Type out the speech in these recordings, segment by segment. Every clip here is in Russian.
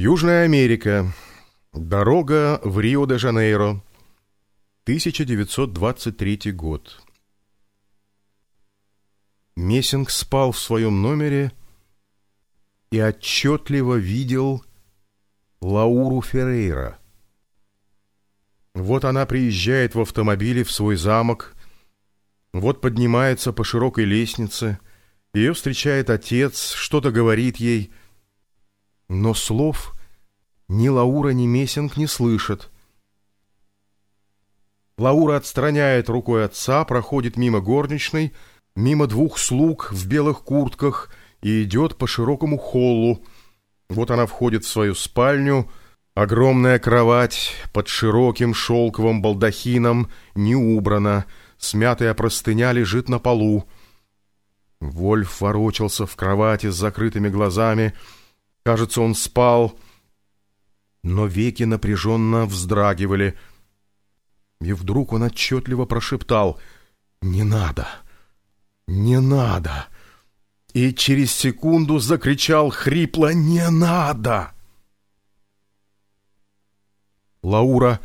Южная Америка. Дорога в Рио-де-Жанейро. 1923 год. Мессинг спал в своем номере и отчетливо видел Лауру Феррейра. Вот она приезжает в автомобиле в свой замок, вот поднимается по широкой лестнице, ее встречает отец, что-то говорит ей, но слов ни Лаура, ни Мессинг не слышат. Лаура отстраняет рукой отца, проходит мимо горничной, мимо двух слуг в белых куртках и идет по широкому холлу. Вот она входит в свою спальню, огромная кровать под широким шелковым балдахином не убрана, смятая простыня лежит на полу. Вольф ворочался в кровати с закрытыми глазами. Кажется, он спал, но веки напряженно вздрагивали. И вдруг он отчетливо прошептал «Не надо! Не надо!» И через секунду закричал хрипло «Не надо!» Лаура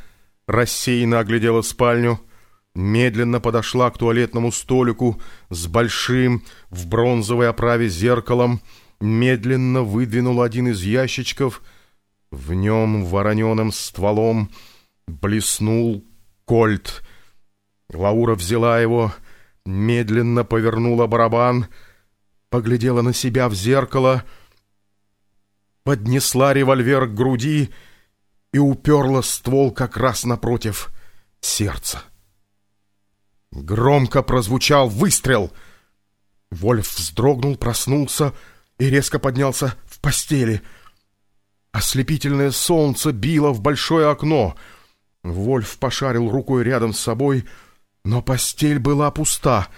рассеянно оглядела спальню — медленно подошла к туалетному столику с большим в бронзовой оправе зеркалом, медленно выдвинула один из ящичков. В нем вороненым стволом блеснул кольт. Лаура взяла его, медленно повернула барабан, поглядела на себя в зеркало, поднесла револьвер к груди и уперла ствол как раз напротив сердца. Громко прозвучал выстрел. Вольф вздрогнул, проснулся и резко поднялся в постели. Ослепительное солнце било в большое окно. Вольф пошарил рукой рядом с собой, но постель была пуста.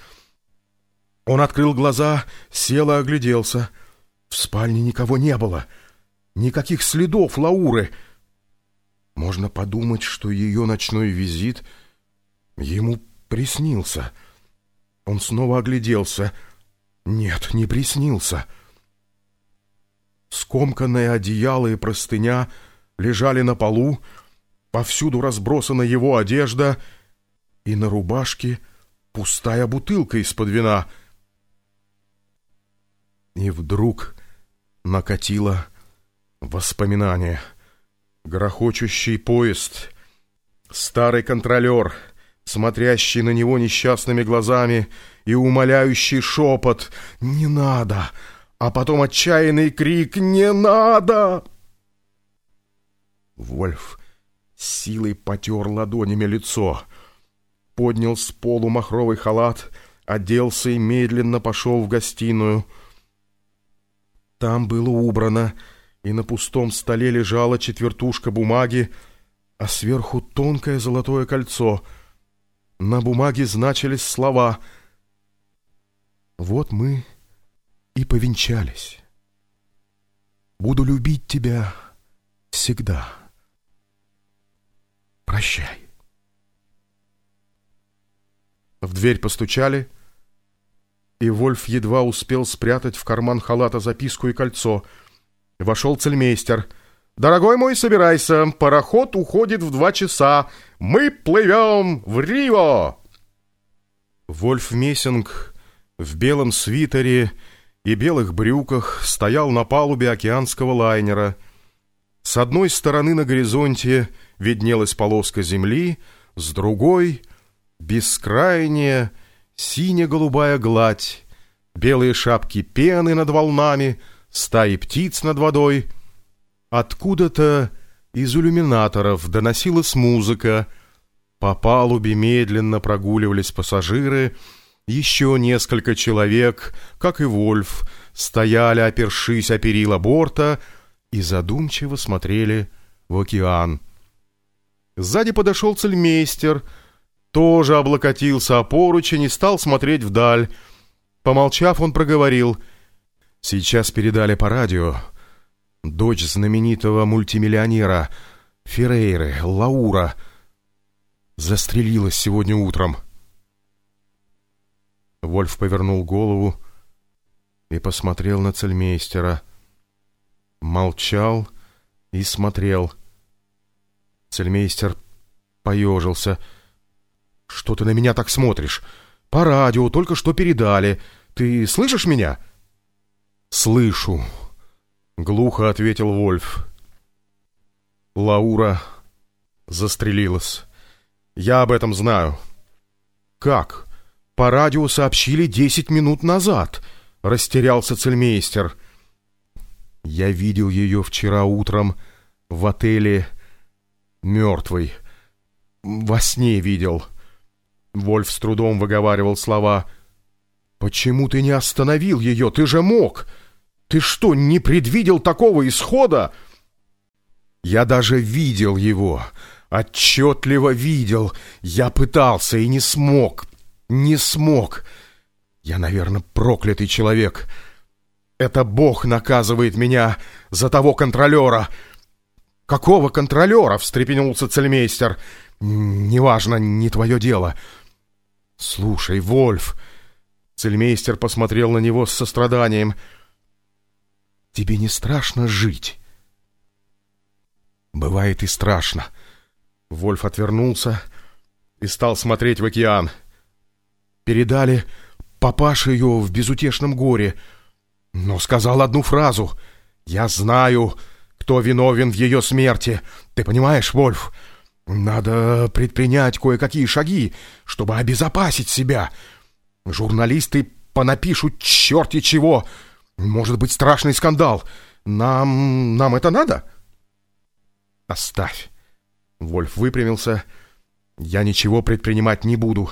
Он открыл глаза, сел и огляделся. В спальне никого не было. Никаких следов Лауры. Можно подумать, что ее ночной визит ему приснился. Он снова огляделся. Нет, не приснился. Скомканное одеяло и простыня лежали на полу, повсюду разбросана его одежда, и на рубашке пустая бутылка из-под вина. И вдруг накатило воспоминание. Грохочущий поезд, старый контролер — смотрящий на него несчастными глазами и умоляющий шепот «Не надо!», а потом отчаянный крик «Не надо!». Вольф силой потер ладонями лицо, поднял с полу махровый халат, оделся и медленно пошел в гостиную. Там было убрано, и на пустом столе лежала четвертушка бумаги, а сверху тонкое золотое кольцо — на бумаге значились слова «Вот мы и повенчались. Буду любить тебя всегда. Прощай». В дверь постучали, и Вольф едва успел спрятать в карман халата записку и кольцо. Вошел цельмейстер — «Дорогой мой, собирайся, пароход уходит в два часа. Мы плывем в Рио!» Вольф Мессинг в белом свитере и белых брюках стоял на палубе океанского лайнера. С одной стороны на горизонте виднелась полоска земли, с другой — бескрайняя сине-голубая гладь, белые шапки пены над волнами, стаи птиц над водой — Откуда-то из иллюминаторов доносилась музыка. По палубе медленно прогуливались пассажиры. Еще несколько человек, как и Вольф, стояли, опершись о перила борта, и задумчиво смотрели в океан. Сзади подошел цельмейстер, тоже облокотился о поручень и стал смотреть вдаль. Помолчав, он проговорил. «Сейчас передали по радио дочь знаменитого мультимиллионера Феррейры, Лаура, застрелилась сегодня утром. Вольф повернул голову и посмотрел на цельмейстера. Молчал и смотрел. Цельмейстер поежился. «Что ты на меня так смотришь? По радио только что передали. Ты слышишь меня?» «Слышу», — глухо ответил Вольф. Лаура застрелилась. «Я об этом знаю». «Как? По радио сообщили десять минут назад», — растерялся цельмейстер. «Я видел ее вчера утром в отеле мертвой. Во сне видел». Вольф с трудом выговаривал слова. «Почему ты не остановил ее? Ты же мог! Ты что, не предвидел такого исхода?» «Я даже видел его, отчетливо видел. Я пытался и не смог, не смог. Я, наверное, проклятый человек. Это Бог наказывает меня за того контролера». «Какого контролера?» — встрепенулся цельмейстер. «Неважно, не твое дело». «Слушай, Вольф...» Цельмейстер посмотрел на него с состраданием. «Тебе не страшно жить?» «Бывает и страшно». Вольф отвернулся и стал смотреть в океан. Передали папаше ее в безутешном горе, но сказал одну фразу. «Я знаю, кто виновен в ее смерти. Ты понимаешь, Вольф?» Надо предпринять кое-какие шаги, чтобы обезопасить себя. Журналисты понапишут черти чего. Может быть, страшный скандал. Нам... нам это надо? Оставь. Вольф выпрямился. Я ничего предпринимать не буду.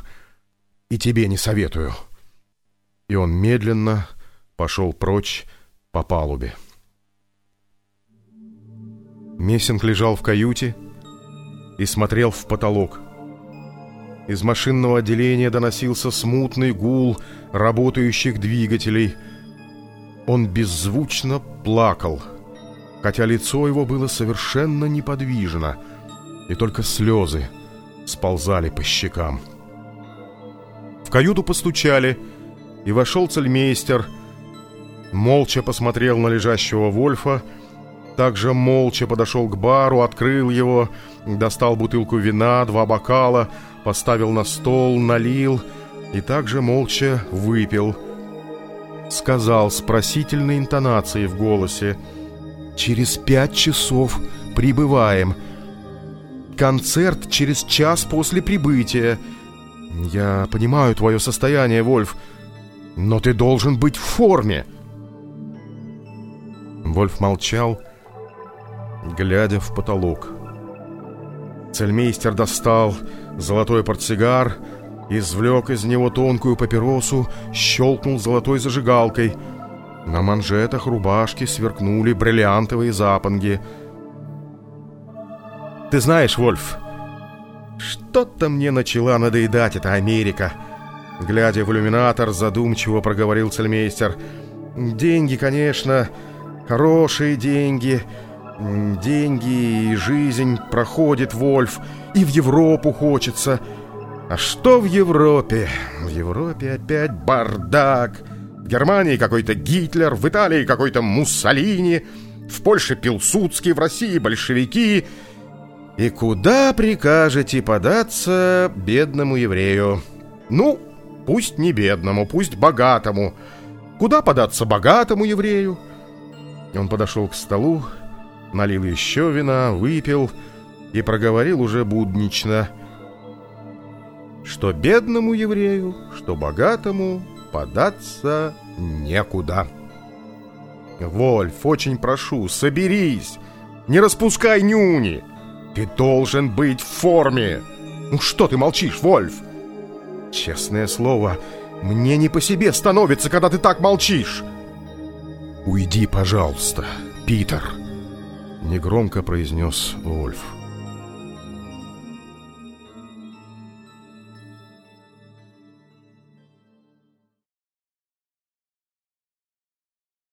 И тебе не советую. И он медленно пошел прочь по палубе. Мессинг лежал в каюте, и смотрел в потолок. Из машинного отделения доносился смутный гул работающих двигателей. Он беззвучно плакал, хотя лицо его было совершенно неподвижно, и только слезы сползали по щекам. Каюту постучали, и вошел цельмейстер, молча посмотрел на лежащего Вольфа, также молча подошел к бару, открыл его, достал бутылку вина, два бокала, поставил на стол, налил и также молча выпил. Сказал с просительной интонацией в голосе «Через пять часов прибываем. Концерт через час после прибытия. Я понимаю твое состояние, Вольф, но ты должен быть в форме». Вольф молчал, глядя в потолок. Цельмейстер достал золотой портсигар, извлек из него тонкую папиросу, щелкнул золотой зажигалкой. На манжетах рубашки сверкнули бриллиантовые запонги. «Ты знаешь, Вольф, что-то мне начала надоедать эта Америка», Глядя в иллюминатор, задумчиво проговорил цельмейстер. «Деньги, конечно, хорошие деньги, Деньги и жизнь проходит, Вольф, и в Европу хочется. А что в Европе? В Европе опять бардак. В Германии какой-то Гитлер, в Италии какой-то Муссолини, в Польше Пилсудский, в России большевики. И куда прикажете податься бедному еврею? Ну, пусть не бедному, пусть богатому. Куда податься богатому еврею? Он подошел к столу, налил еще вина, выпил и проговорил уже буднично, что бедному еврею, что богатому податься некуда. Вольф, очень прошу, соберись, не распускай нюни. Ты должен быть в форме. Ну что ты молчишь, Вольф? Честное слово, мне не по себе становится, когда ты так молчишь. Уйди, пожалуйста, Питер. Негромко произнес Вольф.